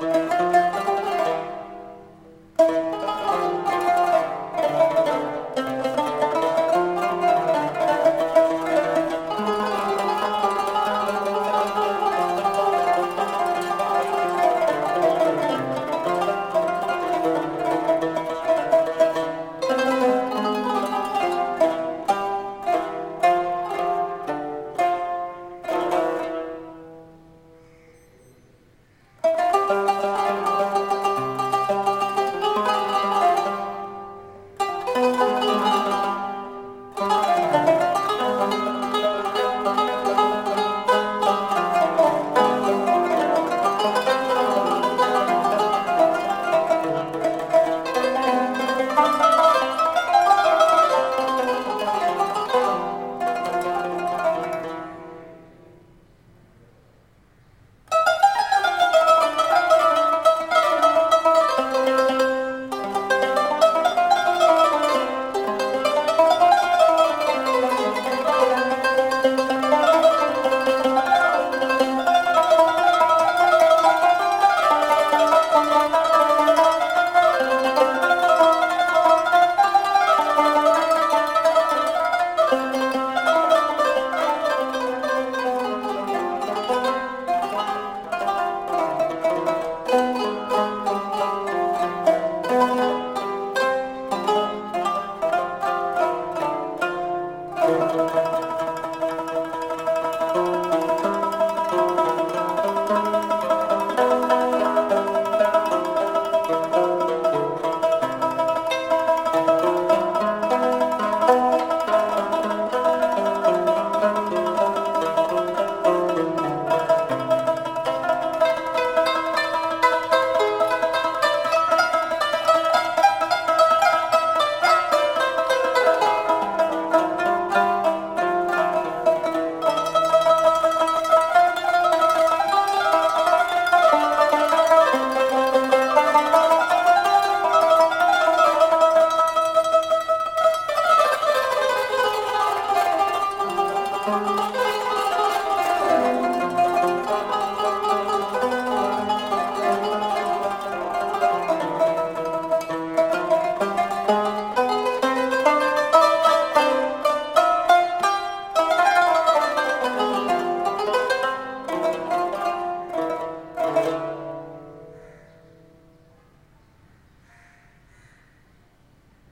Bye.